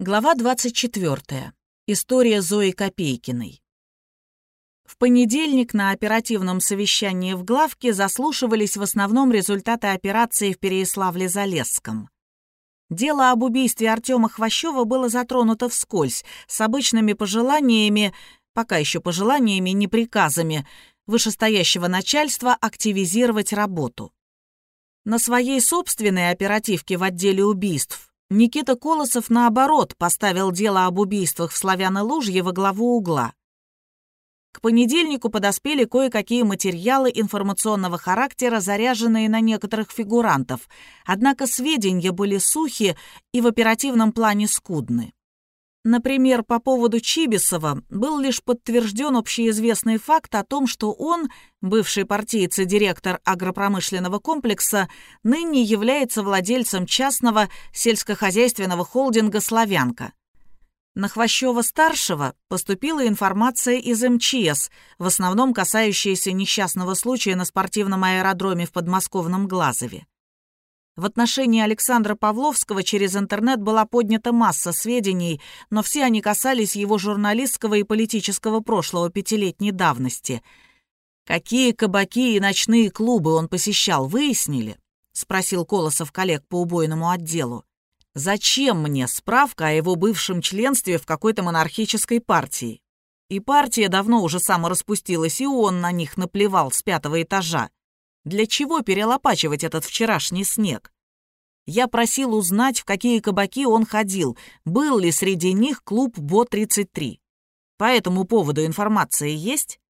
Глава 24. История Зои Копейкиной. В понедельник на оперативном совещании в главке заслушивались в основном результаты операции в Переяславле-Залесском. Дело об убийстве Артема Хвощева было затронуто вскользь, с обычными пожеланиями, пока еще пожеланиями, не приказами, вышестоящего начальства активизировать работу. На своей собственной оперативке в отделе убийств Никита Колосов, наоборот, поставил дело об убийствах в Славяно-Лужье во главу угла. К понедельнику подоспели кое-какие материалы информационного характера, заряженные на некоторых фигурантов, однако сведения были сухи и в оперативном плане скудны. Например, по поводу Чибисова был лишь подтвержден общеизвестный факт о том, что он, бывший партиец и директор агропромышленного комплекса, ныне является владельцем частного сельскохозяйственного холдинга «Славянка». На Хвощева-старшего поступила информация из МЧС, в основном касающаяся несчастного случая на спортивном аэродроме в подмосковном Глазове. В отношении Александра Павловского через интернет была поднята масса сведений, но все они касались его журналистского и политического прошлого пятилетней давности. «Какие кабаки и ночные клубы он посещал, выяснили?» — спросил Колосов коллег по убойному отделу. «Зачем мне справка о его бывшем членстве в какой-то монархической партии? И партия давно уже самораспустилась, и он на них наплевал с пятого этажа. Для чего перелопачивать этот вчерашний снег? Я просил узнать, в какие кабаки он ходил, был ли среди них клуб БО-33. По этому поводу информация есть?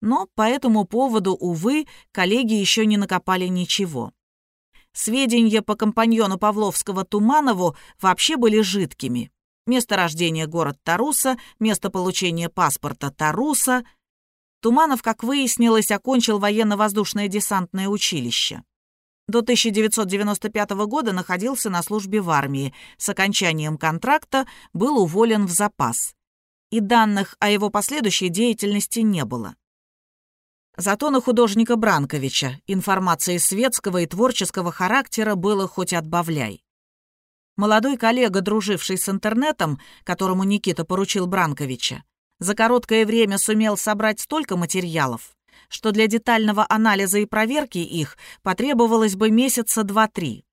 Но по этому поводу, увы, коллеги еще не накопали ничего. Сведения по компаньону Павловского Туманову вообще были жидкими. Место рождения город Таруса, место получения паспорта Таруса — Туманов, как выяснилось, окончил военно-воздушное десантное училище. До 1995 года находился на службе в армии. С окончанием контракта был уволен в запас. И данных о его последующей деятельности не было. Зато на художника Бранковича информации светского и творческого характера было хоть отбавляй. Молодой коллега, друживший с интернетом, которому Никита поручил Бранковича, за короткое время сумел собрать столько материалов, что для детального анализа и проверки их потребовалось бы месяца два-три.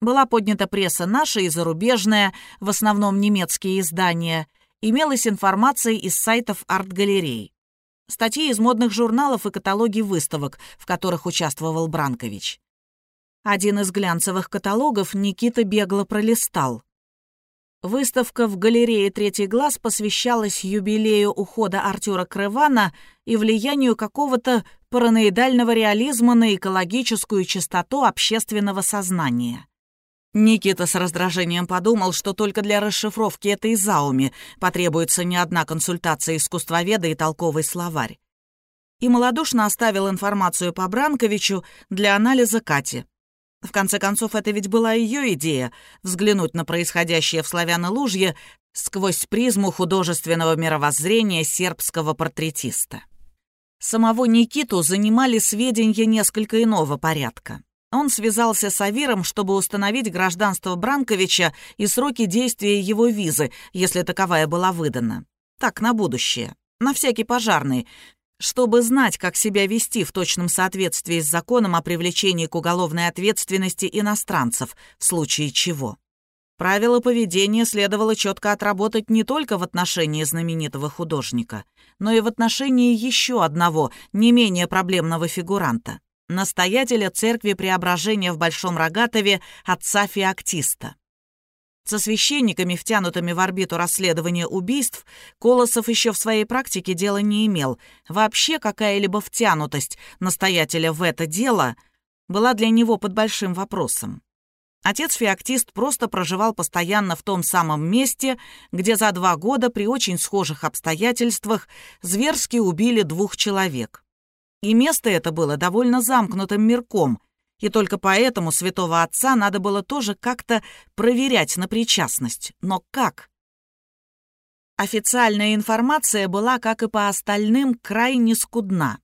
Была поднята пресса наша и зарубежная, в основном немецкие издания, имелась информация из сайтов арт-галерей. Статьи из модных журналов и каталоги выставок, в которых участвовал Бранкович. Один из глянцевых каталогов Никита бегло пролистал. Выставка в галерее «Третий глаз» посвящалась юбилею ухода Артюра Кравана и влиянию какого-то параноидального реализма на экологическую чистоту общественного сознания. Никита с раздражением подумал, что только для расшифровки этой зауми потребуется не одна консультация искусствоведа и толковый словарь. И малодушно оставил информацию по Бранковичу для анализа Кати. В конце концов, это ведь была ее идея — взглянуть на происходящее в Славяно-Лужье сквозь призму художественного мировоззрения сербского портретиста. Самого Никиту занимали сведения несколько иного порядка. Он связался с Авиром, чтобы установить гражданство Бранковича и сроки действия его визы, если таковая была выдана. Так, на будущее. На всякий пожарный, чтобы знать, как себя вести в точном соответствии с законом о привлечении к уголовной ответственности иностранцев, в случае чего. Правила поведения следовало четко отработать не только в отношении знаменитого художника, но и в отношении еще одного, не менее проблемного фигуранта — настоятеля церкви Преображения в Большом Рогатове отца Феоктиста. Со священниками, втянутыми в орбиту расследования убийств, Колосов еще в своей практике дела не имел. Вообще какая-либо втянутость настоятеля в это дело была для него под большим вопросом. Отец-феоктист просто проживал постоянно в том самом месте, где за два года при очень схожих обстоятельствах зверски убили двух человек. И место это было довольно замкнутым мирком — и только поэтому святого отца надо было тоже как-то проверять на причастность. Но как? Официальная информация была, как и по остальным, крайне скудна.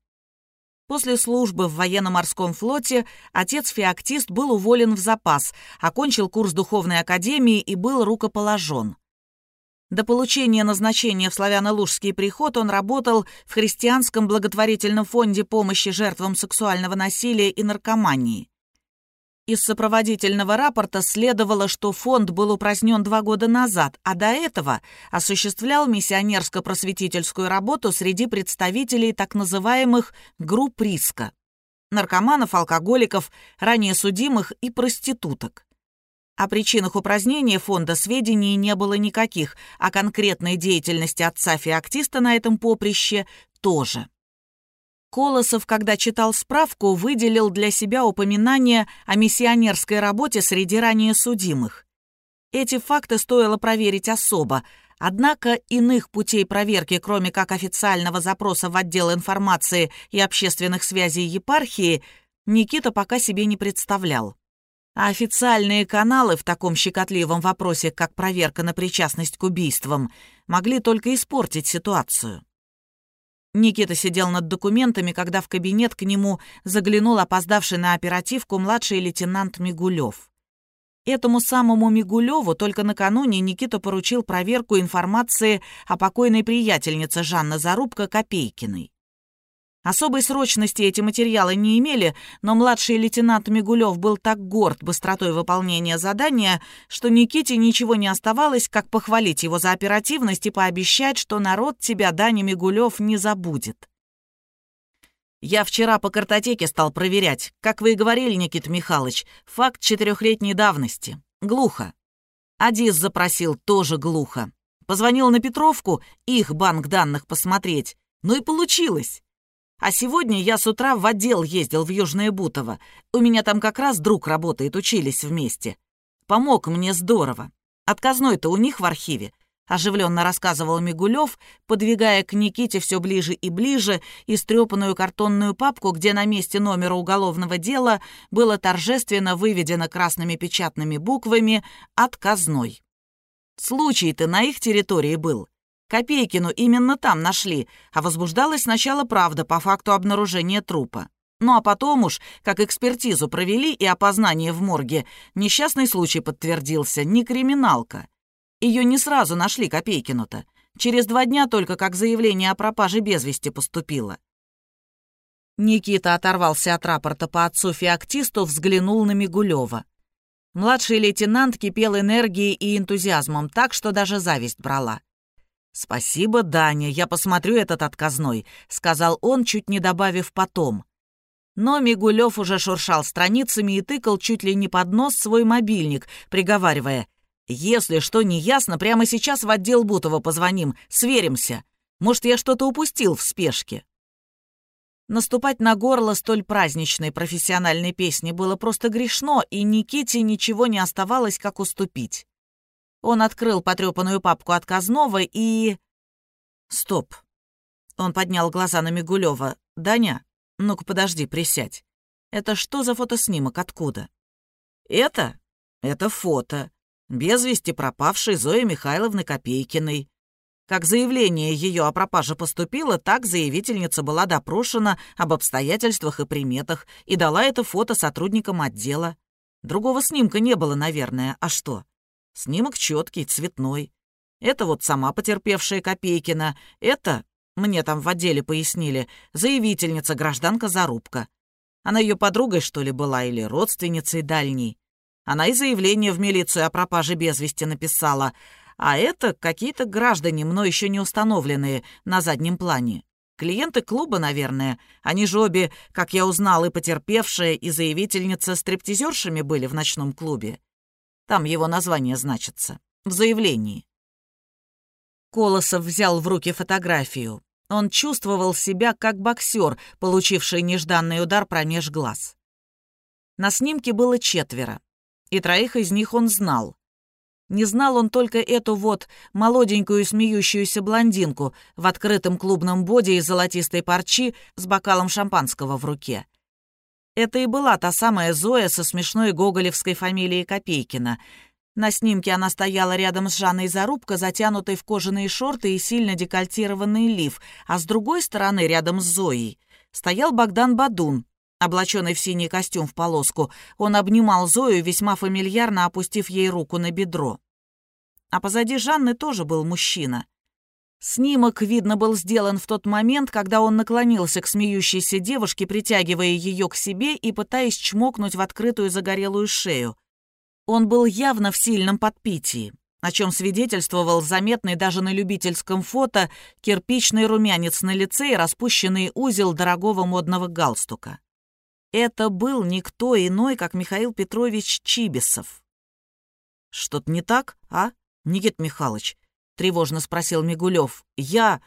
После службы в военно-морском флоте отец-феоктист был уволен в запас, окончил курс духовной академии и был рукоположен. До получения назначения в Славяно-Лужский приход он работал в христианском благотворительном фонде помощи жертвам сексуального насилия и наркомании. Из сопроводительного рапорта следовало, что фонд был упразднен два года назад, а до этого осуществлял миссионерско-просветительскую работу среди представителей так называемых групп риска – наркоманов, алкоголиков, ранее судимых и проституток. О причинах упразднения фонда сведений не было никаких, а конкретной деятельности отца феоктиста на этом поприще тоже. Колосов, когда читал справку, выделил для себя упоминание о миссионерской работе среди ранее судимых. Эти факты стоило проверить особо, однако иных путей проверки, кроме как официального запроса в отдел информации и общественных связей епархии, Никита пока себе не представлял. А официальные каналы в таком щекотливом вопросе, как проверка на причастность к убийствам, могли только испортить ситуацию. Никита сидел над документами, когда в кабинет к нему заглянул опоздавший на оперативку младший лейтенант Мигулев. Этому самому Мигулеву только накануне Никита поручил проверку информации о покойной приятельнице Жанны Зарубко Копейкиной. Особой срочности эти материалы не имели, но младший лейтенант Мигулев был так горд быстротой выполнения задания, что Никите ничего не оставалось, как похвалить его за оперативность и пообещать, что народ тебя, Даня Мигулев, не забудет. Я вчера по картотеке стал проверять. Как вы и говорили, Никит Михайлович, факт четырехлетней давности. Глухо. Адис запросил, тоже глухо. Позвонил на Петровку, их банк данных посмотреть. Ну и получилось. А сегодня я с утра в отдел ездил в Южное Бутово. У меня там как раз друг работает, учились вместе. Помог мне здорово. Отказной-то у них в архиве. Оживленно рассказывал Мигулев, подвигая к Никите все ближе и ближе истрепанную картонную папку, где на месте номера уголовного дела было торжественно выведено красными печатными буквами «Отказной». Случай-то на их территории был. Копейкину именно там нашли, а возбуждалась сначала правда по факту обнаружения трупа. Ну а потом уж, как экспертизу провели и опознание в морге, несчастный случай подтвердился, не криминалка. Ее не сразу нашли Копейкину-то. Через два дня только как заявление о пропаже без вести поступило. Никита оторвался от рапорта по отцу Феоктисту, взглянул на Мигулева. Младший лейтенант кипел энергией и энтузиазмом так, что даже зависть брала. «Спасибо, Даня, я посмотрю этот отказной», — сказал он, чуть не добавив «потом». Но Мигулев уже шуршал страницами и тыкал чуть ли не под нос свой мобильник, приговаривая, «Если что не ясно, прямо сейчас в отдел Бутова позвоним, сверимся. Может, я что-то упустил в спешке». Наступать на горло столь праздничной профессиональной песни было просто грешно, и Никите ничего не оставалось, как уступить. Он открыл потрепанную папку отказного и... Стоп. Он поднял глаза на Мигулева. «Даня, ну-ка подожди, присядь. Это что за фотоснимок, откуда?» «Это? Это фото. Без вести пропавшей Зои Михайловны Копейкиной. Как заявление ее о пропаже поступило, так заявительница была допрошена об обстоятельствах и приметах и дала это фото сотрудникам отдела. Другого снимка не было, наверное. А что? Снимок четкий, цветной. Это вот сама потерпевшая Копейкина. Это, мне там в отделе пояснили, заявительница, гражданка Зарубка. Она ее подругой, что ли, была, или родственницей дальней. Она и заявление в милицию о пропаже без вести написала. А это какие-то граждане, мной еще не установленные, на заднем плане. Клиенты клуба, наверное. Они же обе, как я узнал, и потерпевшая, и заявительница стриптизершами были в ночном клубе. Там его название значится. В заявлении. Колосов взял в руки фотографию. Он чувствовал себя как боксер, получивший нежданный удар промеж глаз. На снимке было четверо, и троих из них он знал. Не знал он только эту вот молоденькую смеющуюся блондинку в открытом клубном боде из золотистой парчи с бокалом шампанского в руке. Это и была та самая Зоя со смешной гоголевской фамилией Копейкина. На снимке она стояла рядом с Жанной Зарубко, затянутой в кожаные шорты и сильно декольтированный лиф, а с другой стороны, рядом с Зоей, стоял Богдан Бадун, облаченный в синий костюм в полоску. Он обнимал Зою, весьма фамильярно опустив ей руку на бедро. А позади Жанны тоже был мужчина. Снимок, видно, был сделан в тот момент, когда он наклонился к смеющейся девушке, притягивая ее к себе и пытаясь чмокнуть в открытую загорелую шею. Он был явно в сильном подпитии, о чем свидетельствовал заметный даже на любительском фото кирпичный румянец на лице и распущенный узел дорогого модного галстука. Это был никто иной, как Михаил Петрович Чибисов. «Что-то не так, а, Никит Михайлович?» Тревожно спросил Мигулев. «Я...»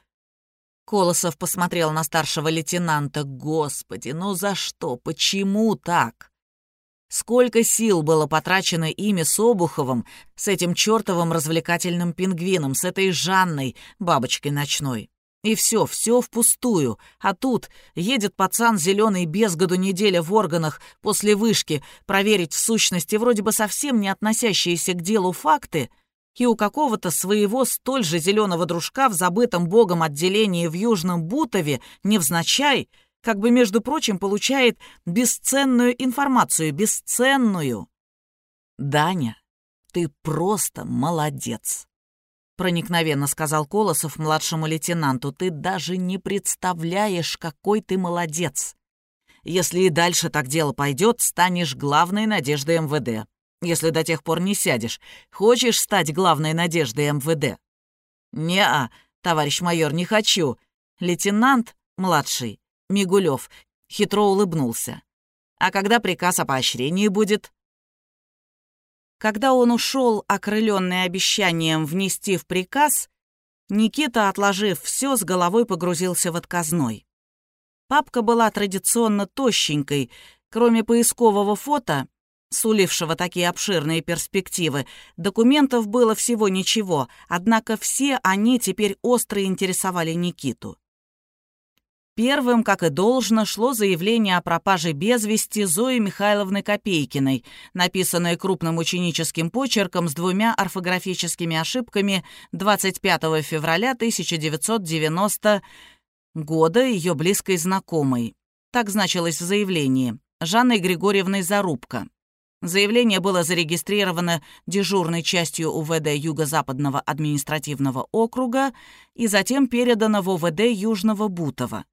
Колосов посмотрел на старшего лейтенанта. «Господи, ну за что? Почему так?» Сколько сил было потрачено ими с Обуховым, с этим чертовым развлекательным пингвином, с этой Жанной, бабочкой ночной. И все, все впустую. А тут едет пацан зеленый без году неделя в органах после вышки проверить в сущности вроде бы совсем не относящиеся к делу факты — и у какого-то своего столь же зеленого дружка в забытом богом отделении в Южном Бутове, невзначай, как бы, между прочим, получает бесценную информацию, бесценную. «Даня, ты просто молодец», — проникновенно сказал Колосов младшему лейтенанту. «Ты даже не представляешь, какой ты молодец. Если и дальше так дело пойдет, станешь главной надеждой МВД если до тех пор не сядешь. Хочешь стать главной надеждой МВД?» «Не-а, товарищ майор, не хочу». Лейтенант, младший, Мигулев, хитро улыбнулся. «А когда приказ о поощрении будет?» Когда он ушел, окрыленный обещанием внести в приказ, Никита, отложив все, с головой погрузился в отказной. Папка была традиционно тощенькой, кроме поискового фото, сулившего такие обширные перспективы, документов было всего ничего, однако все они теперь остро интересовали Никиту. Первым, как и должно, шло заявление о пропаже без вести Зои Михайловны Копейкиной, написанное крупным ученическим почерком с двумя орфографическими ошибками 25 февраля 1990 года ее близкой знакомой. Так значилось в заявлении. Жанной Григорьевной Зарубко. Заявление было зарегистрировано дежурной частью УВД Юго-Западного административного округа и затем передано в УВД Южного Бутова.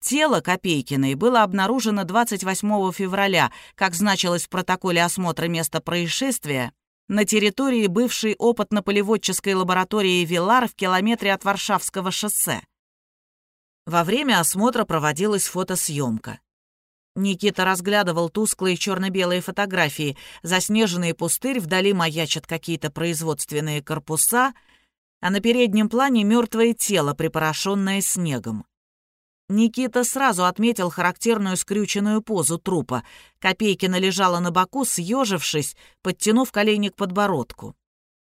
Тело Копейкиной было обнаружено 28 февраля, как значилось в протоколе осмотра места происшествия, на территории бывшей опытно-полеводческой лаборатории «Вилар» в километре от Варшавского шоссе. Во время осмотра проводилась фотосъемка. Никита разглядывал тусклые черно-белые фотографии. Заснеженный пустырь, вдали маячат какие-то производственные корпуса, а на переднем плане мертвое тело, припорошенное снегом. Никита сразу отметил характерную скрюченную позу трупа. Копейкина лежала на боку, съежившись, подтянув колени к подбородку.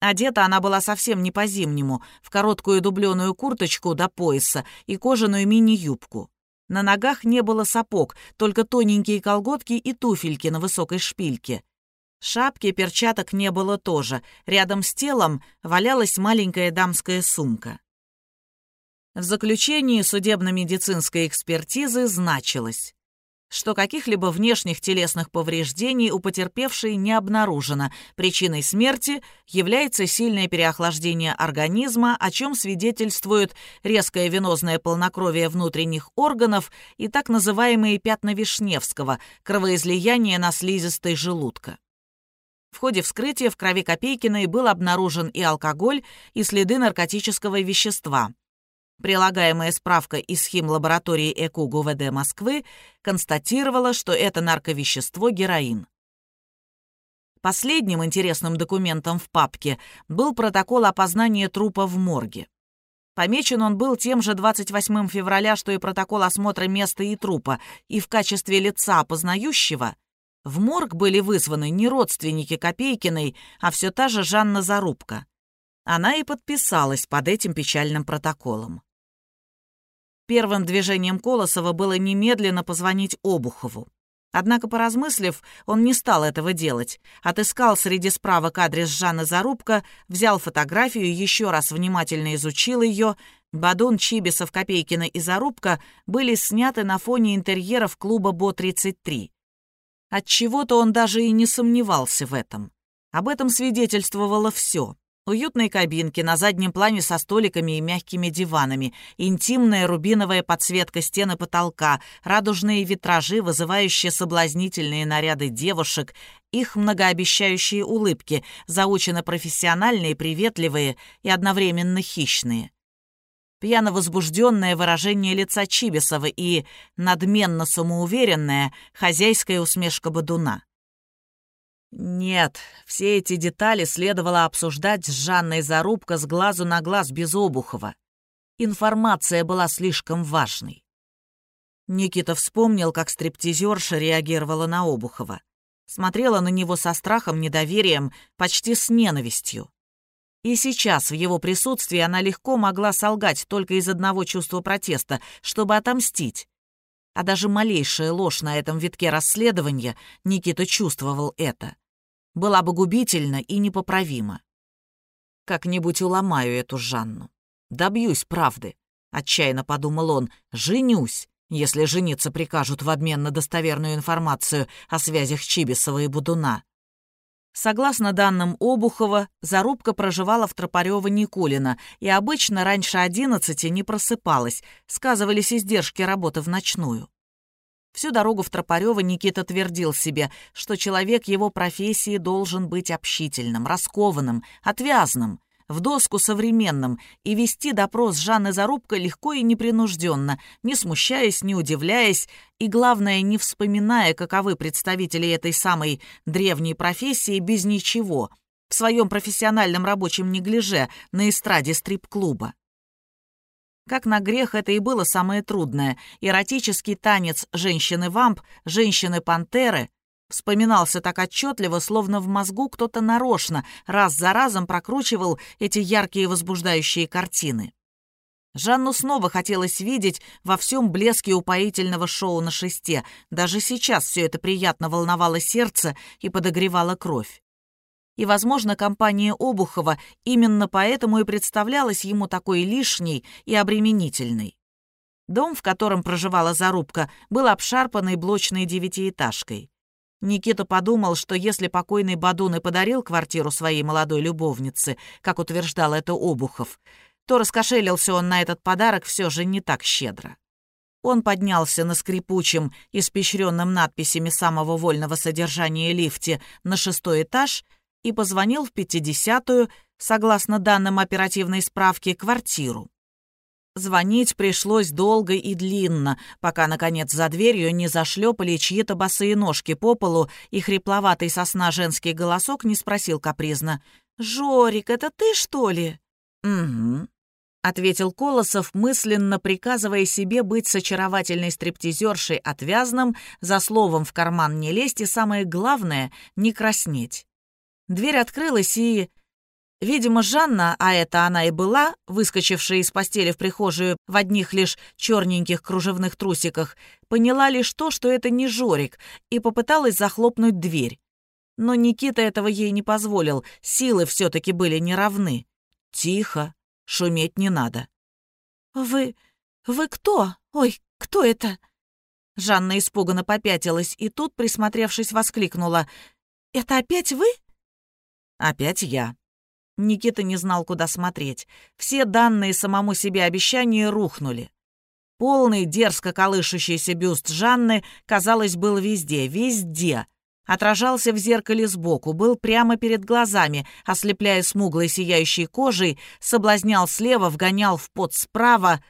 Одета она была совсем не по-зимнему, в короткую дубленую курточку до пояса и кожаную мини-юбку. На ногах не было сапог, только тоненькие колготки и туфельки на высокой шпильке. Шапки, перчаток не было тоже. Рядом с телом валялась маленькая дамская сумка. В заключении судебно-медицинской экспертизы значилось что каких-либо внешних телесных повреждений у потерпевшей не обнаружено. Причиной смерти является сильное переохлаждение организма, о чем свидетельствует резкое венозное полнокровие внутренних органов и так называемые пятна Вишневского, кровоизлияние на слизистой желудка. В ходе вскрытия в крови Копейкиной был обнаружен и алкоголь, и следы наркотического вещества – Прилагаемая справка из химлаборатории ЭКУ ГУВД Москвы констатировала, что это нарковещество героин. Последним интересным документом в папке был протокол опознания трупа в морге. Помечен он был тем же 28 февраля, что и протокол осмотра места и трупа, и в качестве лица опознающего в морг были вызваны не родственники Копейкиной, а все та же Жанна Зарубка. Она и подписалась под этим печальным протоколом. Первым движением Колосова было немедленно позвонить Обухову. Однако, поразмыслив, он не стал этого делать. Отыскал среди справок адрес Жанны Зарубка, взял фотографию, еще раз внимательно изучил ее. Бадун, Чибисов, Копейкина и Зарубка были сняты на фоне интерьеров клуба Бо-33. Отчего-то он даже и не сомневался в этом. Об этом свидетельствовало все. Уютные кабинки на заднем плане со столиками и мягкими диванами, интимная рубиновая подсветка стены потолка, радужные витражи, вызывающие соблазнительные наряды девушек, их многообещающие улыбки, заучено профессиональные, приветливые и одновременно хищные. Пьяно возбужденное выражение лица Чибисова и надменно самоуверенная хозяйская усмешка Бадуна. Нет, все эти детали следовало обсуждать с Жанной Зарубко с глазу на глаз без Обухова. Информация была слишком важной. Никита вспомнил, как стриптизерша реагировала на Обухова. Смотрела на него со страхом, недоверием, почти с ненавистью. И сейчас в его присутствии она легко могла солгать только из одного чувства протеста, чтобы отомстить. А даже малейшая ложь на этом витке расследования Никита чувствовал это. Была бы губительна и непоправима. Как-нибудь уломаю эту Жанну. Добьюсь правды. Отчаянно подумал он. Женюсь, если жениться прикажут в обмен на достоверную информацию о связях Чибисова и Будуна. Согласно данным Обухова, зарубка проживала в Тропарёво Никулина и обычно раньше 11 не просыпалась, сказывались издержки работы в ночную. Всю дорогу в Тропарёво Никита твердил себе, что человек его профессии должен быть общительным, раскованным, отвязным, в доску современным и вести допрос Жанны Зарубко легко и непринужденно, не смущаясь, не удивляясь и, главное, не вспоминая, каковы представители этой самой древней профессии без ничего, в своем профессиональном рабочем неглиже на эстраде стрип-клуба. Как на грех это и было самое трудное. Эротический танец женщины-вамп, женщины-пантеры вспоминался так отчетливо, словно в мозгу кто-то нарочно раз за разом прокручивал эти яркие возбуждающие картины. Жанну снова хотелось видеть во всем блеске упоительного шоу на шесте. Даже сейчас все это приятно волновало сердце и подогревало кровь. И, возможно, компания Обухова именно поэтому и представлялась ему такой лишней и обременительной. Дом, в котором проживала Зарубка, был обшарпанной блочной девятиэтажкой. Никита подумал, что если покойный Бадун и подарил квартиру своей молодой любовнице, как утверждал это Обухов, то раскошелился он на этот подарок все же не так щедро. Он поднялся на скрипучем, испещренном надписями самого вольного содержания лифте на шестой этаж и позвонил в 50-ю, согласно данным оперативной справки, квартиру. Звонить пришлось долго и длинно, пока, наконец, за дверью не зашлепали чьи-то босые ножки по полу, и хрипловатый сосна женский голосок не спросил капризно. «Жорик, это ты, что ли?» «Угу», — ответил Колосов, мысленно приказывая себе быть с очаровательной стриптизершей отвязным, за словом в карман не лезть и, самое главное, не краснеть. Дверь открылась, и... Видимо, Жанна, а это она и была, выскочившая из постели в прихожую в одних лишь черненьких кружевных трусиках, поняла лишь то, что это не Жорик, и попыталась захлопнуть дверь. Но Никита этого ей не позволил, силы все-таки были неравны. «Тихо, шуметь не надо». «Вы... вы кто? Ой, кто это?» Жанна испуганно попятилась и тут, присмотревшись, воскликнула. «Это опять вы?» Опять я. Никита не знал, куда смотреть. Все данные самому себе обещания рухнули. Полный, дерзко колышущийся бюст Жанны, казалось, был везде, везде. Отражался в зеркале сбоку, был прямо перед глазами, ослепляя смуглой сияющей кожей, соблазнял слева, вгонял в пот справа.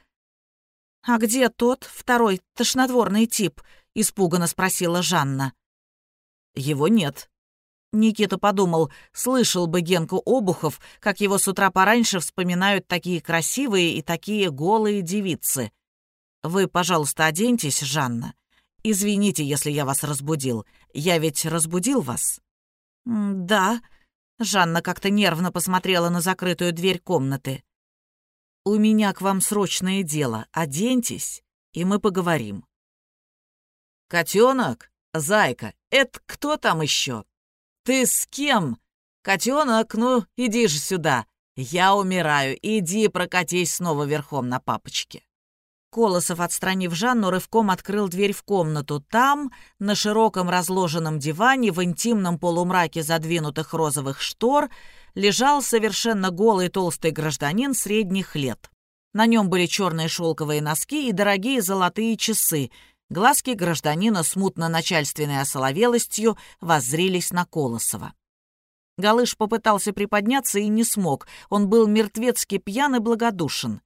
«А где тот, второй, тошнотворный тип?» — испуганно спросила Жанна. «Его нет», Никита подумал, слышал бы Генку Обухов, как его с утра пораньше вспоминают такие красивые и такие голые девицы. «Вы, пожалуйста, оденьтесь, Жанна. Извините, если я вас разбудил. Я ведь разбудил вас?» «Да». Жанна как-то нервно посмотрела на закрытую дверь комнаты. «У меня к вам срочное дело. Оденьтесь, и мы поговорим». «Котенок? Зайка, это кто там еще?» «Ты с кем? Котенок, ну, иди же сюда. «Я умираю, иди прокатись снова верхом на папочке». Колосов, отстранив Жанну, рывком открыл дверь в комнату. Там, на широком разложенном диване, в интимном полумраке задвинутых розовых штор, лежал совершенно голый толстый гражданин средних лет. На нем были черные шелковые носки и дорогие золотые часы. Глазки гражданина с мутно-начальственной осоловелостью воззрились на Колосова. Галыш попытался приподняться и не смог. Он был мертвецки пьян и благодушен.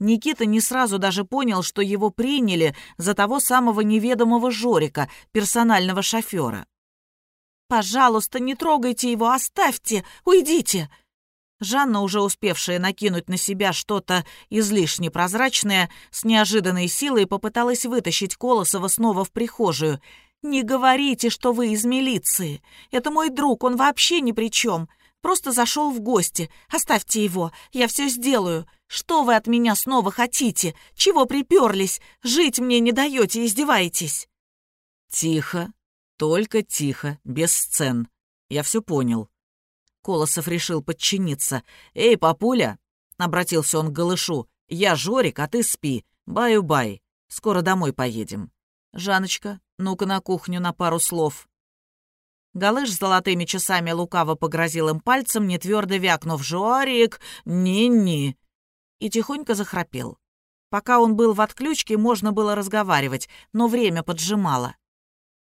Никита не сразу даже понял, что его приняли за того самого неведомого Жорика, персонального шофера. «Пожалуйста, не трогайте его, оставьте, уйдите!» Жанна, уже успевшая накинуть на себя что-то излишне прозрачное, с неожиданной силой попыталась вытащить Колосова снова в прихожую. «Не говорите, что вы из милиции. Это мой друг, он вообще ни при чем. Просто зашел в гости. Оставьте его, я все сделаю. Что вы от меня снова хотите? Чего приперлись? Жить мне не даете, издеваетесь?» «Тихо, только тихо, без сцен. Я все понял». Колосов решил подчиниться. «Эй, папуля!» — обратился он к Голышу. «Я Жорик, а ты спи. Баю-бай. Скоро домой поедем. Жаночка, ну-ка на кухню на пару слов». Галыш с золотыми часами лукаво погрозил им пальцем, не твердо вякнув «Жорик, ни-ни!» и тихонько захрапел. Пока он был в отключке, можно было разговаривать, но время поджимало.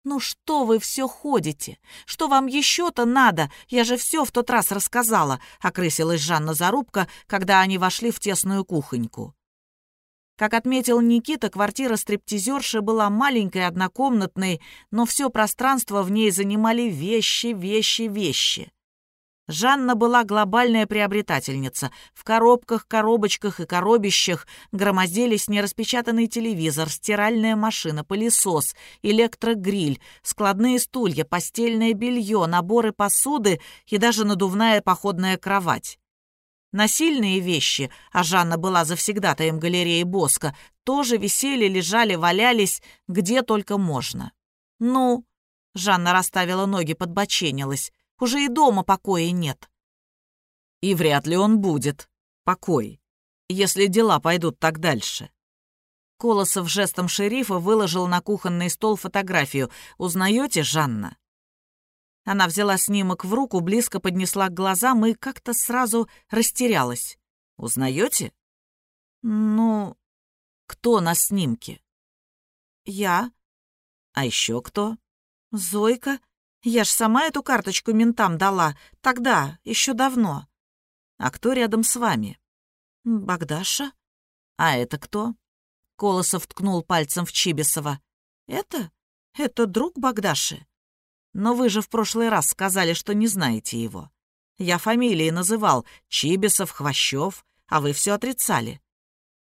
«Ну что вы все ходите? Что вам еще-то надо? Я же все в тот раз рассказала», — окрысилась Жанна Зарубка, когда они вошли в тесную кухоньку. Как отметил Никита, квартира стриптизерши была маленькой, однокомнатной, но все пространство в ней занимали вещи, вещи, вещи. Жанна была глобальная приобретательница. В коробках, коробочках и коробищах громоздились нераспечатанный телевизор, стиральная машина, пылесос, электрогриль, складные стулья, постельное белье, наборы посуды и даже надувная походная кровать. Насильные вещи, а Жанна была завсегдатаем галереи Боска, тоже висели, лежали, валялись, где только можно. «Ну?» — Жанна расставила ноги, подбоченилась. Уже и дома покоя нет. И вряд ли он будет. Покой. Если дела пойдут так дальше. Колосов жестом шерифа выложил на кухонный стол фотографию. «Узнаете, Жанна?» Она взяла снимок в руку, близко поднесла к глазам и как-то сразу растерялась. «Узнаете?» «Ну, кто на снимке?» «Я». «А еще кто?» «Зойка. Я ж сама эту карточку ментам дала. Тогда, еще давно. А кто рядом с вами? Богдаша. А это кто? Колосов ткнул пальцем в Чибисова. Это? Это друг Богдаши. Но вы же в прошлый раз сказали, что не знаете его. Я фамилии называл Чибисов, Хвощев, а вы все отрицали.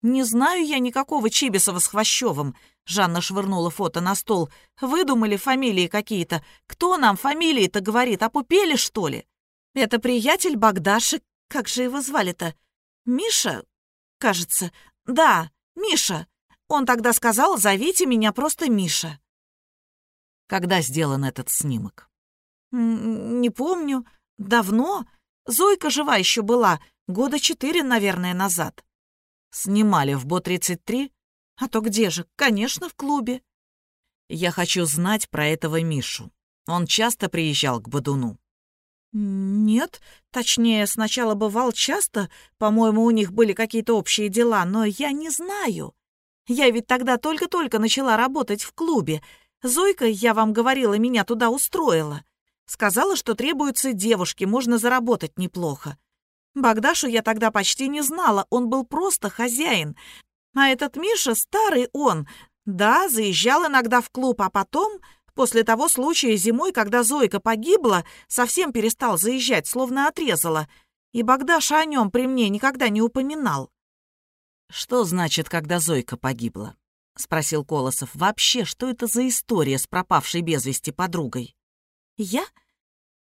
Не знаю я никакого Чибисова с Хвощевым, Жанна швырнула фото на стол. «Выдумали фамилии какие-то. Кто нам фамилии-то говорит? Опупели, что ли? Это приятель Богдаши. Как же его звали-то? Миша, кажется. Да, Миша. Он тогда сказал, зовите меня просто Миша». Когда сделан этот снимок? «Не помню. Давно. Зойка жива еще была. Года четыре, наверное, назад». «Снимали в Бо-33?» А то где же? Конечно, в клубе. Я хочу знать про этого Мишу. Он часто приезжал к Бадуну. Нет, точнее, сначала бывал часто. По-моему, у них были какие-то общие дела, но я не знаю. Я ведь тогда только-только начала работать в клубе. Зойка, я вам говорила, меня туда устроила. Сказала, что требуются девушки, можно заработать неплохо. Богдашу я тогда почти не знала, он был просто хозяин. А этот Миша старый он. Да, заезжал иногда в клуб, а потом, после того случая зимой, когда Зойка погибла, совсем перестал заезжать, словно отрезала. И Богдаша о нем при мне никогда не упоминал. «Что значит, когда Зойка погибла?» — спросил Колосов. «Вообще, что это за история с пропавшей без вести подругой?» «Я?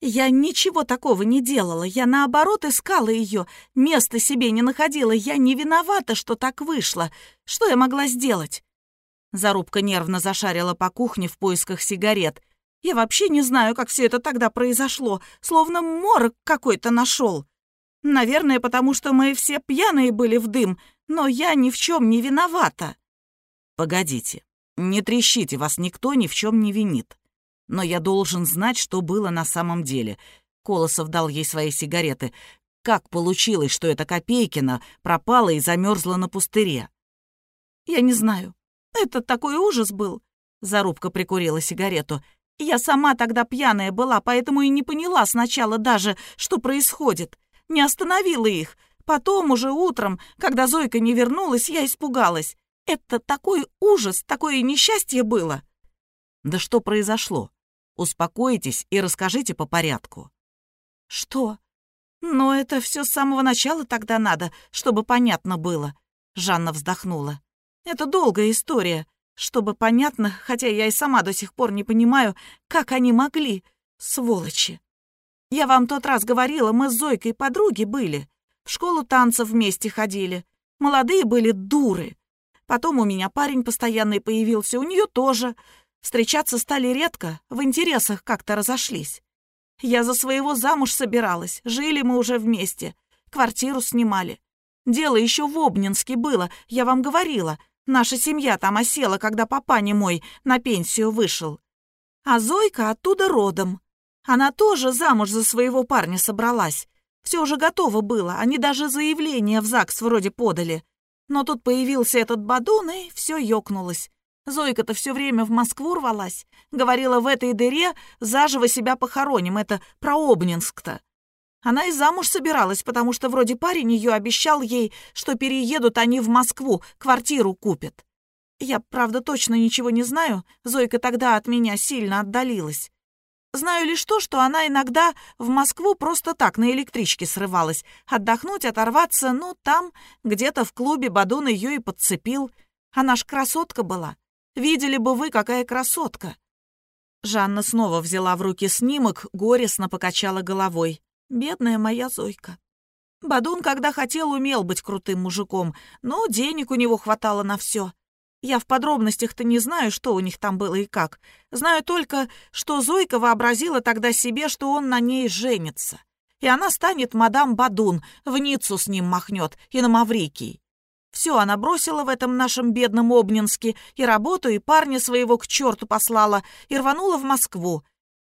Я ничего такого не делала. Я, наоборот, искала ее. Места себе не находила. Я не виновата, что так вышло. Что я могла сделать?» Зарубка нервно зашарила по кухне в поисках сигарет. «Я вообще не знаю, как все это тогда произошло. Словно морок какой-то нашел. Наверное, потому что мы все пьяные были в дым, но я ни в чем не виновата». «Погодите, не трещите, вас никто ни в чем не винит. Но я должен знать, что было на самом деле». Колосов дал ей свои сигареты. «Как получилось, что эта Копейкина пропала и замерзла на пустыре?» «Я не знаю. Это такой ужас был». Зарубка прикурила сигарету. «Я сама тогда пьяная была, поэтому и не поняла сначала даже, что происходит. Не остановила их. Потом уже утром, когда Зойка не вернулась, я испугалась. Это такой ужас, такое несчастье было». «Да что произошло? Успокойтесь и расскажите по порядку». «Что? Но это все с самого начала тогда надо, чтобы понятно было». Жанна вздохнула. «Это долгая история, чтобы понятно, хотя я и сама до сих пор не понимаю, как они могли, сволочи. Я вам тот раз говорила, мы с Зойкой подруги были. В школу танцев вместе ходили. Молодые были дуры. Потом у меня парень постоянный появился, у нее тоже. Встречаться стали редко, в интересах как-то разошлись. Я за своего замуж собиралась, жили мы уже вместе, квартиру снимали. Дело еще в Обнинске было, я вам говорила. Наша семья там осела, когда папаня мой на пенсию вышел. А Зойка оттуда родом. Она тоже замуж за своего парня собралась. Все уже готово было, они даже заявление в ЗАГС вроде подали. Но тут появился этот бадун, и все ёкнулось. Зойка-то все время в Москву рвалась. Говорила, в этой дыре заживо себя похороним. Это про Обнинск-то. Она и замуж собиралась, потому что вроде парень ее обещал ей, что переедут они в Москву, квартиру купят. Я, правда, точно ничего не знаю. Зойка тогда от меня сильно отдалилась. Знаю лишь то, что она иногда в Москву просто так на электричке срывалась. Отдохнуть, оторваться, ну, там, где-то в клубе Бадун ее и подцепил. Она ж красотка была. Видели бы вы, какая красотка. Жанна снова взяла в руки снимок, горестно покачала головой. Бедная моя Зойка. Бадун, когда хотел, умел быть крутым мужиком, но денег у него хватало на все. Я в подробностях-то не знаю, что у них там было и как. Знаю только, что Зойка вообразила тогда себе, что он на ней женится. И она станет мадам Бадун, в Ниццу с ним махнет и на Маврикий. Все она бросила в этом нашем бедном Обнинске, и работу, и парня своего к черту послала, и рванула в Москву.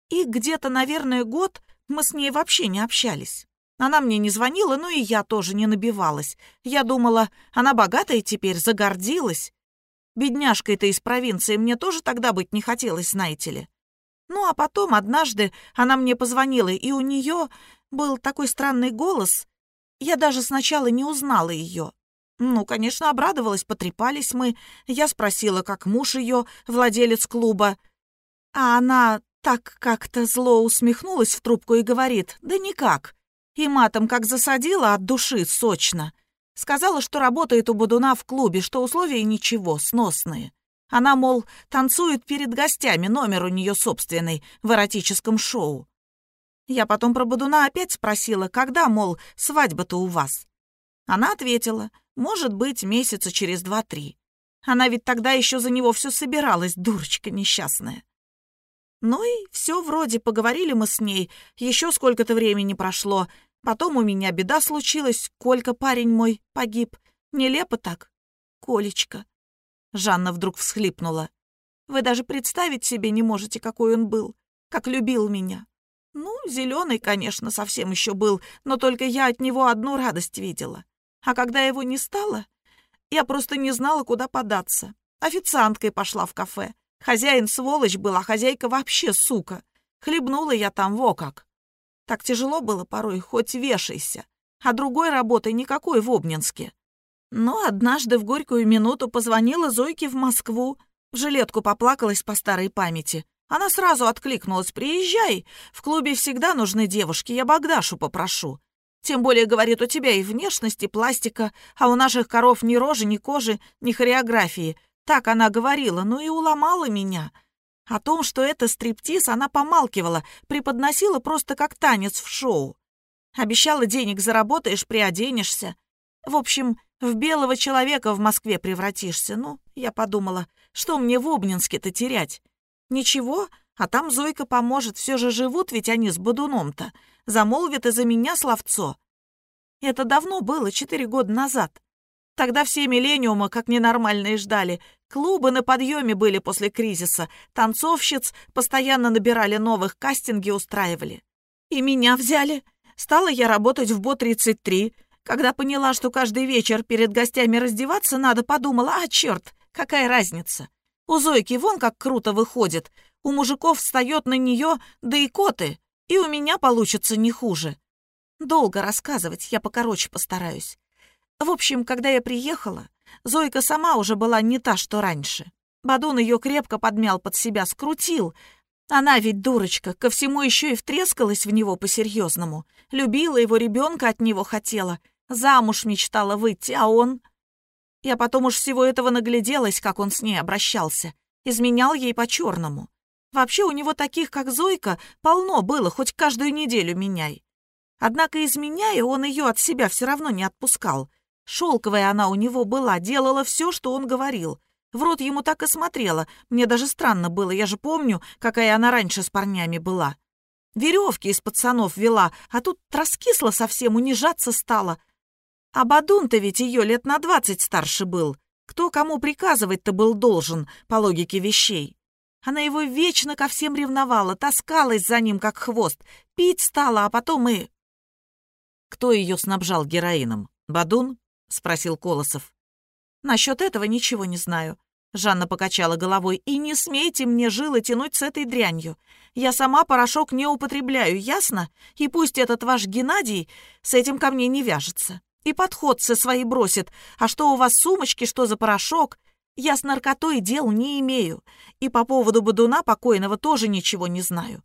И где-то, наверное, год мы с ней вообще не общались. Она мне не звонила, ну и я тоже не набивалась. Я думала, она богатая теперь, загордилась. Бедняжкой-то из провинции мне тоже тогда быть не хотелось, знаете ли. Ну, а потом однажды она мне позвонила, и у нее был такой странный голос. Я даже сначала не узнала ее. Ну, конечно, обрадовалась, потрепались мы. Я спросила, как муж ее, владелец клуба. А она так как-то зло усмехнулась в трубку и говорит, да никак. И матом как засадила от души сочно. Сказала, что работает у Бодуна в клубе, что условия ничего, сносные. Она, мол, танцует перед гостями, номер у нее собственный, в эротическом шоу. Я потом про Бодуна опять спросила, когда, мол, свадьба-то у вас. Она ответила, может быть, месяца через два-три. Она ведь тогда еще за него все собиралась, дурочка несчастная. Ну и все вроде, поговорили мы с ней, еще сколько-то времени прошло, Потом у меня беда случилась, Колька, парень мой, погиб. Нелепо так. Колечка. Жанна вдруг всхлипнула. Вы даже представить себе не можете, какой он был, как любил меня. Ну, зеленый, конечно, совсем еще был, но только я от него одну радость видела. А когда его не стало, я просто не знала, куда податься. Официанткой пошла в кафе. Хозяин сволочь был, а хозяйка вообще сука. Хлебнула я там во как. Так тяжело было порой, хоть вешайся. А другой работы никакой в Обнинске. Но однажды в горькую минуту позвонила Зойке в Москву. В жилетку поплакалась по старой памяти. Она сразу откликнулась «Приезжай, в клубе всегда нужны девушки, я Богдашу попрошу». Тем более, говорит, у тебя и внешность, и пластика, а у наших коров ни рожи, ни кожи, ни хореографии. Так она говорила, ну и уломала меня. О том, что это стриптиз, она помалкивала, преподносила просто как танец в шоу. Обещала денег заработаешь, приоденешься. В общем, в белого человека в Москве превратишься. Ну, я подумала, что мне в Обнинске-то терять? Ничего, а там Зойка поможет, все же живут ведь они с Бодуном-то. Замолвит из-за меня словцо. Это давно было, четыре года назад. Тогда все миллениума как ненормальные ждали. Клубы на подъеме были после кризиса. Танцовщиц постоянно набирали новых, кастинги устраивали. И меня взяли. Стала я работать в БО-33. Когда поняла, что каждый вечер перед гостями раздеваться надо, подумала, а, черт, какая разница. У Зойки вон как круто выходит. У мужиков встает на нее, да и коты. И у меня получится не хуже. Долго рассказывать, я покороче постараюсь. В общем, когда я приехала, Зойка сама уже была не та, что раньше. Бадун ее крепко подмял под себя, скрутил. Она ведь дурочка, ко всему еще и втрескалась в него по-серьезному. Любила его, ребенка от него хотела. Замуж мечтала выйти, а он... Я потом уж всего этого нагляделась, как он с ней обращался. Изменял ей по-черному. Вообще у него таких, как Зойка, полно было, хоть каждую неделю меняй. Однако, изменяя, он ее от себя все равно не отпускал. Шелковая она у него была, делала все, что он говорил. В рот ему так и смотрела. Мне даже странно было, я же помню, какая она раньше с парнями была. Веревки из пацанов вела, а тут раскисла совсем, унижаться стала. А Бадун-то ведь ее лет на двадцать старше был. Кто кому приказывать-то был должен, по логике вещей. Она его вечно ко всем ревновала, таскалась за ним, как хвост. Пить стала, а потом и... Кто ее снабжал героином? Бадун? — спросил Колосов. «Насчет этого ничего не знаю». Жанна покачала головой. «И не смейте мне жилы тянуть с этой дрянью. Я сама порошок не употребляю, ясно? И пусть этот ваш Геннадий с этим ко мне не вяжется. И подходцы свои бросит. А что у вас сумочки, что за порошок? Я с наркотой дел не имею. И по поводу Бадуна покойного тоже ничего не знаю.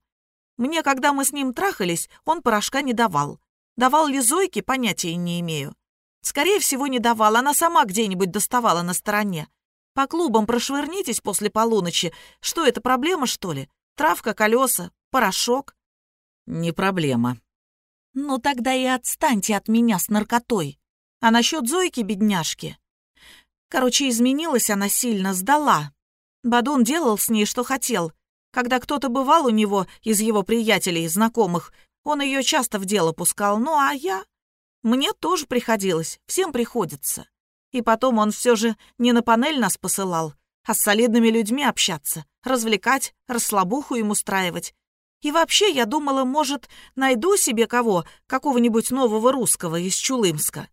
Мне, когда мы с ним трахались, он порошка не давал. Давал ли Зойке, понятия не имею. Скорее всего, не давала, она сама где-нибудь доставала на стороне. По клубам прошвырнитесь после полуночи. Что это, проблема, что ли? Травка, колеса, порошок? Не проблема. Ну тогда и отстаньте от меня с наркотой. А насчет Зойки, бедняжки? Короче, изменилась она сильно, сдала. Бадун делал с ней, что хотел. Когда кто-то бывал у него из его приятелей, знакомых, он ее часто в дело пускал, ну а я... Мне тоже приходилось, всем приходится. И потом он все же не на панель нас посылал, а с солидными людьми общаться, развлекать, расслабуху им устраивать. И вообще, я думала, может, найду себе кого, какого-нибудь нового русского из Чулымска.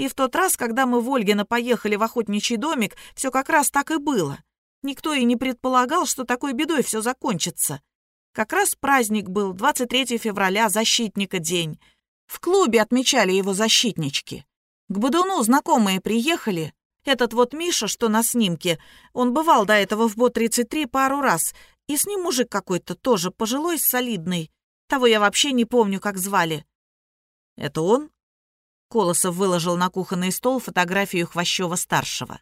И в тот раз, когда мы в Ольгино поехали в охотничий домик, все как раз так и было. Никто и не предполагал, что такой бедой все закончится. Как раз праздник был, 23 февраля, защитника день. В клубе отмечали его защитнички. К Бодуну знакомые приехали. Этот вот Миша, что на снимке, он бывал до этого в БО-33 пару раз, и с ним мужик какой-то тоже пожилой, солидный. Того я вообще не помню, как звали. «Это он?» Колосов выложил на кухонный стол фотографию Хвощева-старшего.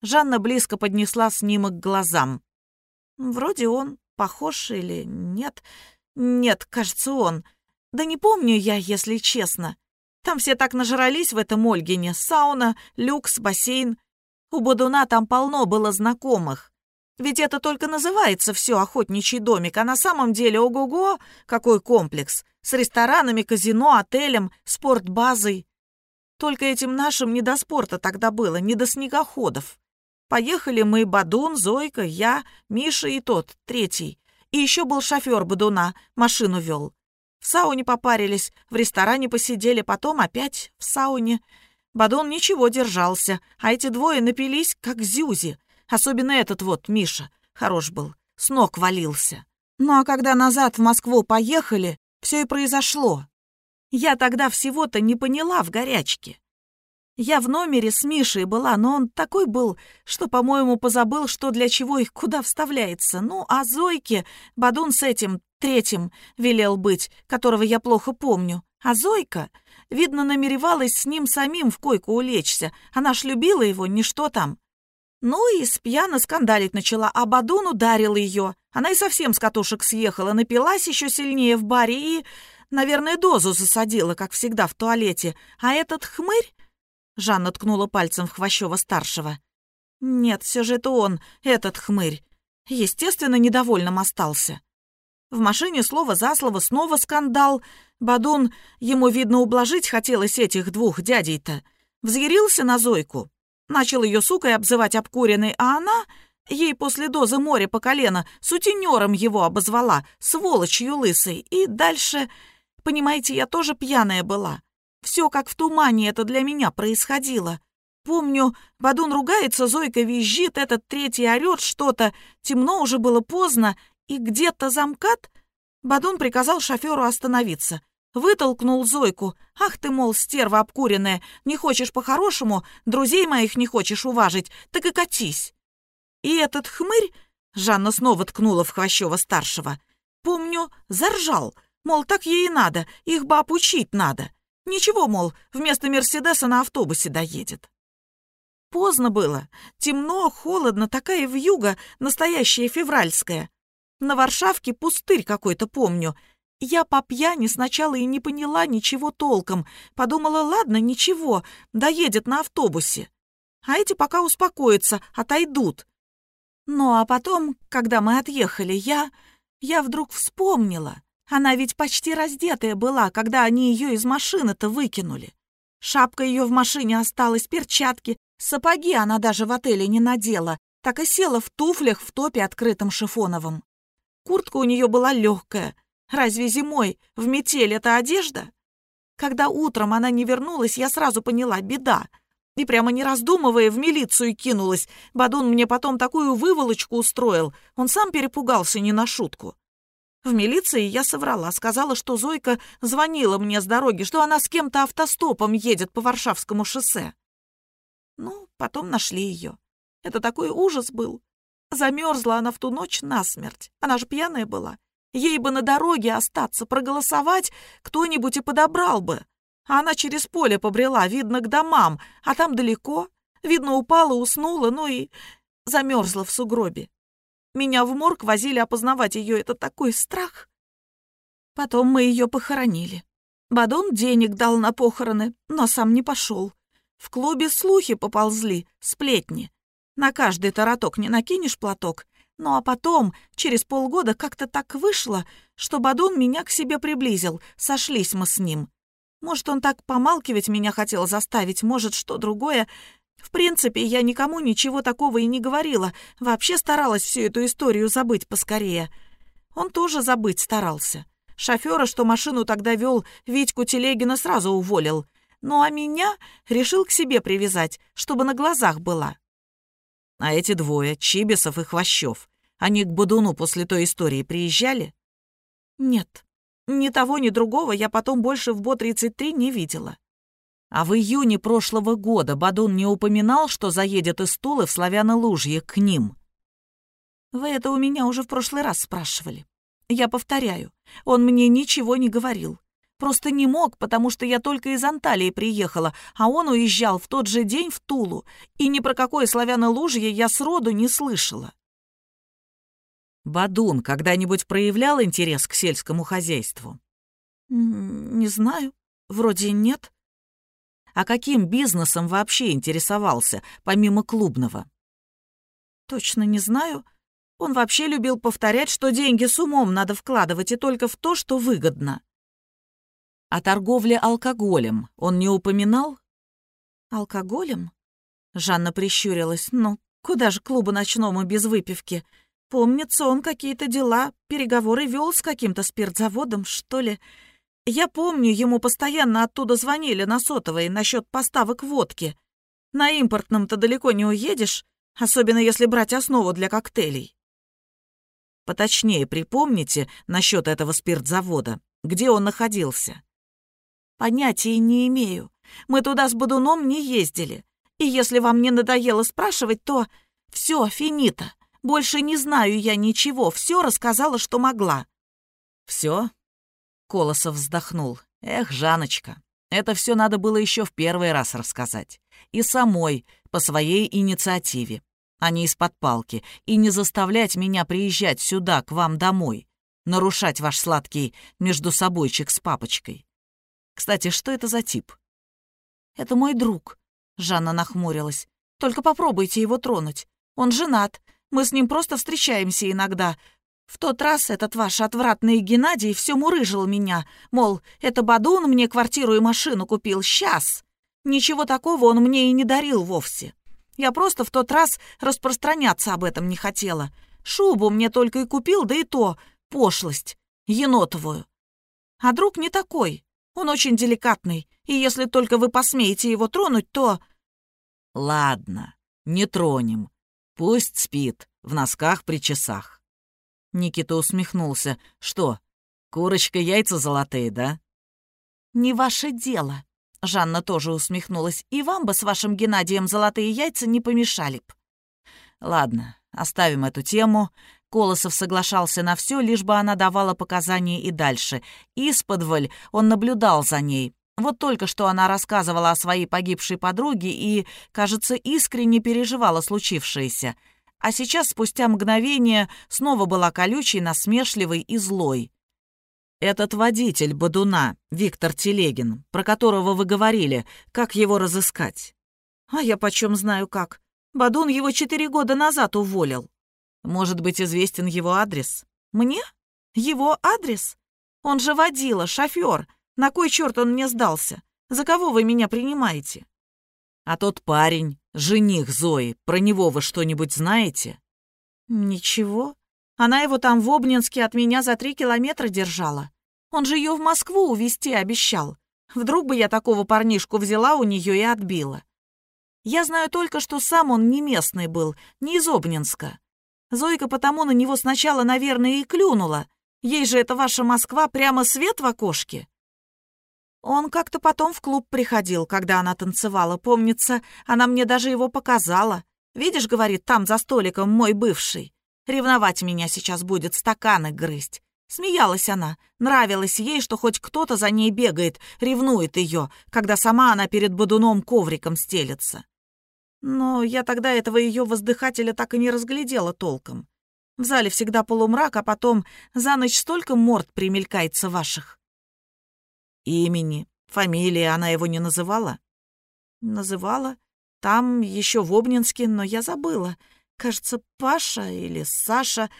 Жанна близко поднесла снимок к глазам. «Вроде он похож или нет? Нет, кажется, он. Да не помню я, если честно. Там все так нажрались в этом Ольгине. Сауна, люкс, бассейн. У Бодуна там полно было знакомых. Ведь это только называется все охотничий домик, а на самом деле ого-го, какой комплекс. С ресторанами, казино, отелем, спортбазой. Только этим нашим не до спорта тогда было, не до снегоходов. Поехали мы, Бадун, Зойка, я, Миша и тот, третий. И еще был шофер Бадуна, машину вел. В сауне попарились, в ресторане посидели, потом опять в сауне. Бадон ничего держался, а эти двое напились, как зюзи. Особенно этот вот, Миша, хорош был, с ног валился. Ну а когда назад в Москву поехали, все и произошло. Я тогда всего-то не поняла в горячке. Я в номере с Мишей была, но он такой был, что, по-моему, позабыл, что для чего их куда вставляется. Ну, а Зойке Бадун с этим третьим велел быть, которого я плохо помню. А Зойка, видно, намеревалась с ним самим в койку улечься. Она ж любила его, ничто там. Ну и с пьяно скандалить начала, а Бадун ударил ее. Она и совсем с катушек съехала, напилась еще сильнее в баре и, наверное, дозу засадила, как всегда в туалете. А этот хмырь... Жанна ткнула пальцем в Хвощева-старшего. Нет, все же это он, этот хмырь. Естественно, недовольным остался. В машине слово за слово снова скандал. Бадун, ему, видно, ублажить хотелось этих двух дядей-то. Взъярился на Зойку. Начал ее сукой обзывать обкуренной, а она ей после дозы моря по колено сутенером его обозвала, сволочью лысой. И дальше, понимаете, я тоже пьяная была. Все как в тумане это для меня происходило. Помню, Бадун ругается, Зойка визжит, этот третий орет что-то. Темно уже было поздно, и где-то замкат Бадун приказал шоферу остановиться. Вытолкнул Зойку. «Ах ты, мол, стерва обкуренная, не хочешь по-хорошему, друзей моих не хочешь уважить, так и катись». И этот хмырь, Жанна снова ткнула в Хвощева-старшего, помню, заржал, мол, так ей и надо, их баб учить надо. Ничего, мол, вместо Мерседеса на автобусе доедет. Поздно было, темно, холодно, такая вьюга, настоящая февральская. На Варшавке пустырь какой-то помню. Я по пьяни сначала и не поняла ничего толком. Подумала, ладно, ничего, доедет на автобусе. А эти пока успокоятся, отойдут. Ну а потом, когда мы отъехали, я... Я вдруг вспомнила. Она ведь почти раздетая была, когда они ее из машины-то выкинули. Шапка ее в машине осталась, перчатки, сапоги она даже в отеле не надела, так и села в туфлях в топе открытом шифоновом. Куртка у нее была легкая. Разве зимой в метель это одежда? Когда утром она не вернулась, я сразу поняла — беда. И прямо не раздумывая, в милицию кинулась. Бадун мне потом такую выволочку устроил. Он сам перепугался не на шутку. В милиции я соврала, сказала, что Зойка звонила мне с дороги, что она с кем-то автостопом едет по Варшавскому шоссе. Ну, потом нашли ее. Это такой ужас был. Замерзла она в ту ночь насмерть. Она же пьяная была. Ей бы на дороге остаться, проголосовать, кто-нибудь и подобрал бы. А она через поле побрела, видно, к домам, а там далеко. Видно, упала, уснула, ну и замерзла в сугробе. Меня в морг возили опознавать ее, это такой страх. Потом мы ее похоронили. Бадон денег дал на похороны, но сам не пошел. В клубе слухи поползли, сплетни. На каждый тараток не накинешь платок. Ну а потом, через полгода, как-то так вышло, что Бадун меня к себе приблизил, сошлись мы с ним. Может, он так помалкивать меня хотел заставить, может, что другое. В принципе, я никому ничего такого и не говорила, вообще старалась всю эту историю забыть поскорее. Он тоже забыть старался. Шофера, что машину тогда вел, Витьку Телегина сразу уволил. Ну а меня решил к себе привязать, чтобы на глазах была. А эти двое, Чибисов и Хвощев, они к Будуну после той истории приезжали? Нет, ни того, ни другого я потом больше в Бо-33 не видела. А в июне прошлого года Бадун не упоминал, что заедет из Тулы в Славяно-Лужье к ним? Вы это у меня уже в прошлый раз спрашивали. Я повторяю, он мне ничего не говорил. Просто не мог, потому что я только из Анталии приехала, а он уезжал в тот же день в Тулу, и ни про какое славяно-лужье я сроду не слышала. Бадун когда-нибудь проявлял интерес к сельскому хозяйству? Не знаю. Вроде нет. А каким бизнесом вообще интересовался, помимо клубного? Точно не знаю. Он вообще любил повторять, что деньги с умом надо вкладывать и только в то, что выгодно. О торговле алкоголем он не упоминал? Алкоголем? Жанна прищурилась. Ну, куда же клубу ночному без выпивки? Помнится, он какие-то дела, переговоры вел с каким-то спиртзаводом, что ли. Я помню, ему постоянно оттуда звонили на сотовые насчет поставок водки. На импортном-то далеко не уедешь, особенно если брать основу для коктейлей. Поточнее припомните насчет этого спиртзавода, где он находился. Понятия не имею. Мы туда с Бодуном не ездили. И если вам не надоело спрашивать, то... Все, финита. Больше не знаю я ничего. Все рассказала, что могла. Все? Колосов вздохнул. Эх, Жаночка, это все надо было еще в первый раз рассказать. И самой, по своей инициативе, а не из-под палки, и не заставлять меня приезжать сюда, к вам домой, нарушать ваш сладкий междусобойчик с папочкой. Кстати, что это за тип?» «Это мой друг», — Жанна нахмурилась. «Только попробуйте его тронуть. Он женат. Мы с ним просто встречаемся иногда. В тот раз этот ваш отвратный Геннадий все мурыжил меня, мол, это Бадун мне квартиру и машину купил, сейчас. Ничего такого он мне и не дарил вовсе. Я просто в тот раз распространяться об этом не хотела. Шубу мне только и купил, да и то пошлость, енотовую. А друг не такой, он очень деликатный, и если только вы посмеете его тронуть, то...» «Ладно, не тронем. Пусть спит, в носках при часах». Никита усмехнулся. «Что, курочка яйца золотые, да?» «Не ваше дело». Жанна тоже усмехнулась. «И вам бы с вашим Геннадием золотые яйца не помешали б». «Ладно, оставим эту тему. Колосов соглашался на все, лишь бы она давала показания и дальше. Исподволь он наблюдал за ней. Вот только что она рассказывала о своей погибшей подруге и, кажется, искренне переживала случившееся. А сейчас, спустя мгновение, снова была колючей, насмешливой и злой. «Этот водитель Бадуна, Виктор Телегин, про которого вы говорили, как его разыскать?» «А я почем знаю как. Бадун его четыре года назад уволил». Может быть, известен его адрес? Мне? Его адрес? Он же водила, шофер. На кой черт он мне сдался? За кого вы меня принимаете? А тот парень, жених Зои, про него вы что-нибудь знаете? Ничего. Она его там в Обнинске от меня за три километра держала. Он же ее в Москву увезти обещал. Вдруг бы я такого парнишку взяла у нее и отбила. Я знаю только, что сам он не местный был, не из Обнинска. Зойка потому на него сначала, наверное, и клюнула. Ей же эта ваша Москва прямо свет в окошке. Он как-то потом в клуб приходил, когда она танцевала. Помнится, она мне даже его показала. Видишь, говорит, там за столиком мой бывший. Ревновать меня сейчас будет, стаканы грызть. Смеялась она. Нравилось ей, что хоть кто-то за ней бегает, ревнует ее, когда сама она перед бодуном ковриком стелется. Но я тогда этого ее воздыхателя так и не разглядела толком. В зале всегда полумрак, а потом за ночь столько морд примелькается ваших. Имени, фамилии она его не называла? Называла. Там еще в Обнинске, но я забыла. Кажется, Паша или Саша.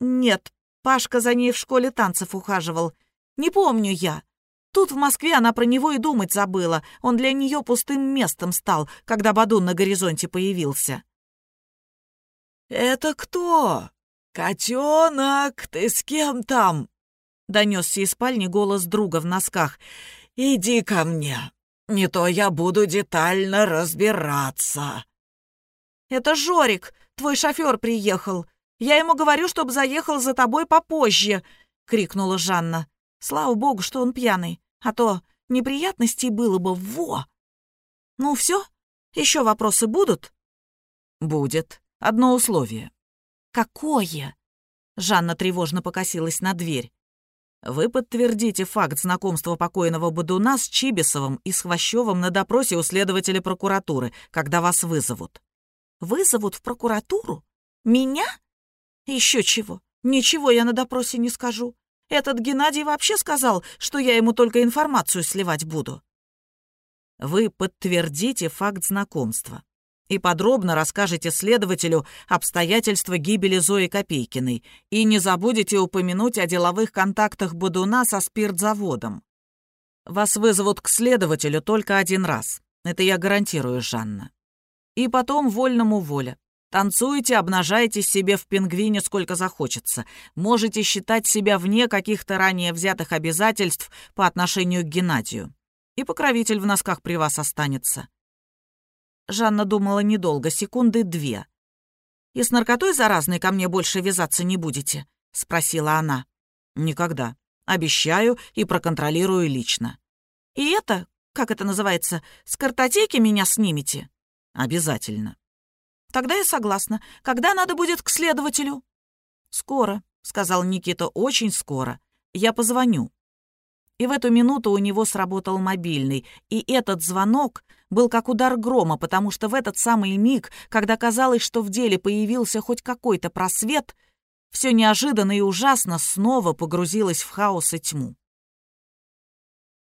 Нет, Пашка за ней в школе танцев ухаживал. Не помню я. Тут в Москве она про него и думать забыла. Он для нее пустым местом стал, когда Бадун на горизонте появился. «Это кто? Котенок, ты с кем там?» Донесся из спальни голос друга в носках. «Иди ко мне, не то я буду детально разбираться». «Это Жорик, твой шофер приехал. Я ему говорю, чтобы заехал за тобой попозже», — крикнула Жанна. Слава богу, что он пьяный, а то неприятностей было бы во. Ну все? Еще вопросы будут? Будет. Одно условие. Какое? Жанна тревожно покосилась на дверь. Вы подтвердите факт знакомства покойного Бадуна с Чибисовым и с Хвощевым на допросе у следователя прокуратуры, когда вас вызовут. Вызовут в прокуратуру? Меня? Еще чего. Ничего я на допросе не скажу. Этот Геннадий вообще сказал, что я ему только информацию сливать буду. Вы подтвердите факт знакомства и подробно расскажете следователю обстоятельства гибели Зои Копейкиной и не забудете упомянуть о деловых контактах Бодуна со спиртзаводом. Вас вызовут к следователю только один раз. Это я гарантирую, Жанна. И потом вольному воля. Танцуйте, обнажайте себе в пингвине сколько захочется. Можете считать себя вне каких-то ранее взятых обязательств по отношению к Геннадию. И покровитель в носках при вас останется. Жанна думала недолго, секунды две. «И с наркотой заразной ко мне больше вязаться не будете?» — спросила она. «Никогда. Обещаю и проконтролирую лично». «И это, как это называется, с картотеки меня снимете?» «Обязательно». Тогда я согласна. Когда надо будет к следователю?» «Скоро», — сказал Никита, — «очень скоро. Я позвоню». И в эту минуту у него сработал мобильный, и этот звонок был как удар грома, потому что в этот самый миг, когда казалось, что в деле появился хоть какой-то просвет, все неожиданно и ужасно снова погрузилось в хаос и тьму.